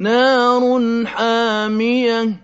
نَارٌ حَامِيَةٌ.